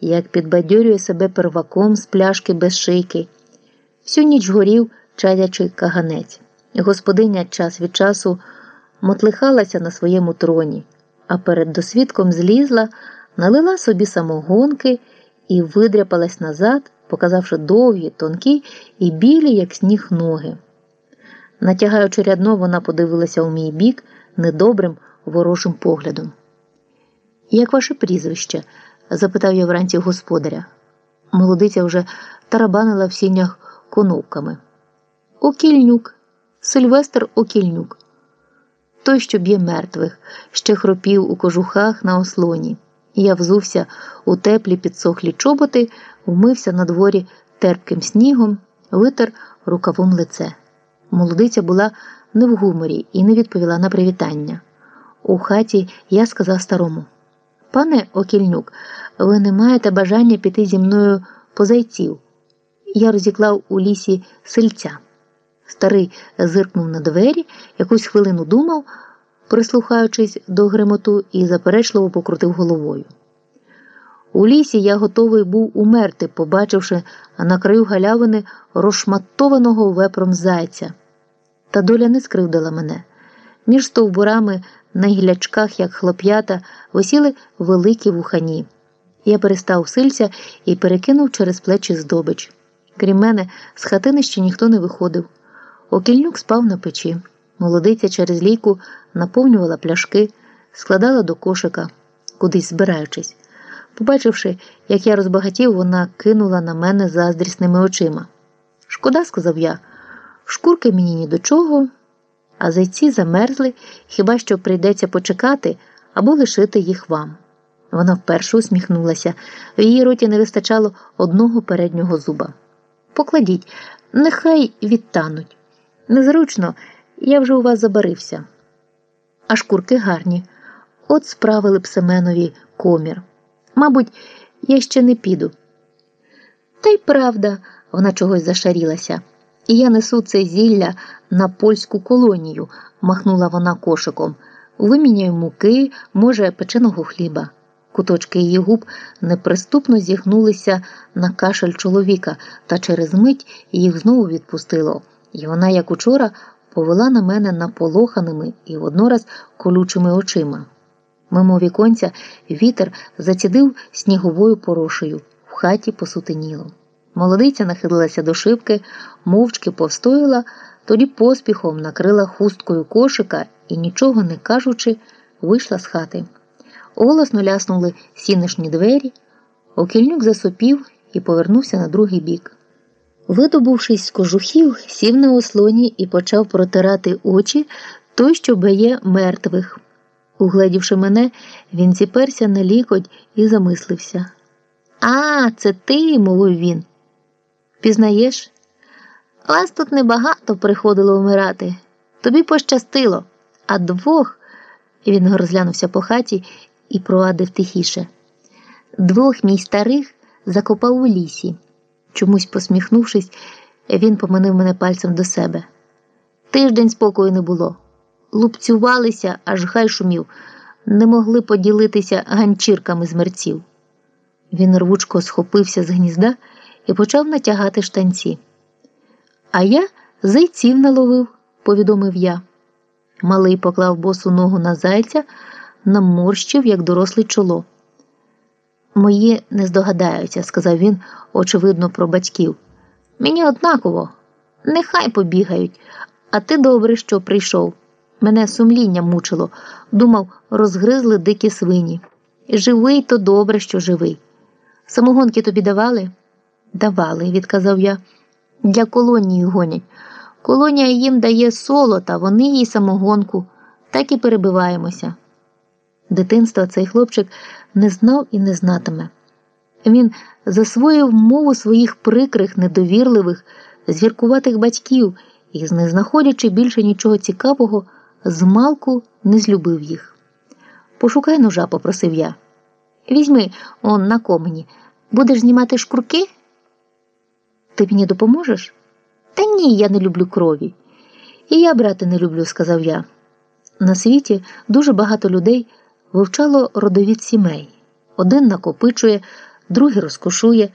як підбадьорює себе перваком з пляшки без шийки. Всю ніч горів, чадячи каганець. Господиня час від часу мотлихалася на своєму троні, а перед досвідком злізла, налила собі самогонки і видряпалась назад, показавши довгі, тонкі і білі, як сніг, ноги. Натягаючи рядно, вона подивилася у мій бік недобрим ворожим поглядом. Як ваше прізвище? Запитав я вранці господаря. Молодиця вже тарабанила в сінях коновками. Окільнюк, Сильвестр Окільнюк. Той, що б'є мертвих, ще хропів у кожухах на ослоні. Я взувся у теплі підсохлі чоботи, вмився на дворі терпким снігом, витер рукавом лице. Молодиця була не в гуморі і не відповіла на привітання. У хаті я сказав старому: Пане Окільнюк, ви не маєте бажання піти зі мною по зайців. Я розіклав у лісі сельця. Старий зиркнув на двері, якусь хвилину думав, прислухаючись до гремоту, і заперечливо покрутив головою. У лісі я готовий був умерти, побачивши на краю галявини розшматованого вепром зайця. Та доля не скривдила мене. Між стовбурами на гілячках, як хлоп'ята, висіли великі вухані. Я перестав сильця і перекинув через плечі здобич. Крім мене, з хатини ще ніхто не виходив. Окільнюк спав на печі. Молодиця через лійку наповнювала пляшки, складала до кошика, кудись збираючись. Побачивши, як я розбагатів, вона кинула на мене заздрісними очима. Шкода, сказав я, шкурки мені ні до чого, а зайці замерзли, хіба що прийдеться почекати або лишити їх вам. Вона вперше усміхнулася, в її роті не вистачало одного переднього зуба. Покладіть, нехай відтануть. Незручно, я вже у вас забарився. А шкурки гарні. От справили б Семенові комір. Мабуть, я ще не піду. Та й правда, вона чогось зашарілася. І я несу це зілля на польську колонію, махнула вона кошиком. Виміняю муки, може, печеного хліба. Куточки її губ неприступно зігнулися на кашель чоловіка, та через мить їх знову відпустило, і вона, як учора, повела на мене наполоханими і воднораз колючими очима. Мимо віконця вітер зацідив сніговою порошею, в хаті посутеніло. Молодиця нахилилася до шибки, мовчки повстояла, тоді поспіхом накрила хусткою кошика і, нічого не кажучи, вийшла з хати. Голосно ляснули сінишні двері, окільнюк засопів і повернувся на другий бік. Видобувшись з кожухів, сів на ослоні і почав протирати очі той, що б'є мертвих. Угледівши мене, він зіперся на лікоть і замислився. А, це ти, мовив він. Пізнаєш? Вас тут небагато приходило вмирати. Тобі пощастило, а двох. Він розглянувся по хаті і провадив тихіше. Двох мій старих закопав у лісі. Чомусь посміхнувшись, він поманив мене пальцем до себе. Тиждень спокою не було. Лупцювалися, аж гай шумів, не могли поділитися ганчірками з мерців. Він рвучко схопився з гнізда і почав натягати штанці. А я зайців наловив, повідомив я. Малий поклав босу ногу на зайця, наморщив, як дорослий чоло. Мої не здогадаються, сказав він, очевидно, про батьків. Мені однаково, нехай побігають, а ти добре, що прийшов. Мене сумління мучило, думав, розгризли дикі свині. Живий то добре, що живий. Самогонки тобі давали? Давали, відказав я. Для колонії гонять. Колонія їм дає солота, вони їй самогонку, так і перебиваємося. Дитинства цей хлопчик не знав і не знатиме. Він засвоїв мову своїх прикрих, недовірливих, звіркуватих батьків і, не знаходячи більше нічого цікавого, змалку не злюбив їх. Пошукай ножа, попросив я. Візьми он на комені, будеш знімати шкурки? Ти мені допоможеш? Та ні, я не люблю крові. І я, брати, не люблю, сказав я. На світі дуже багато людей вивчало родовід сімей. Один накопичує, другий розкошує,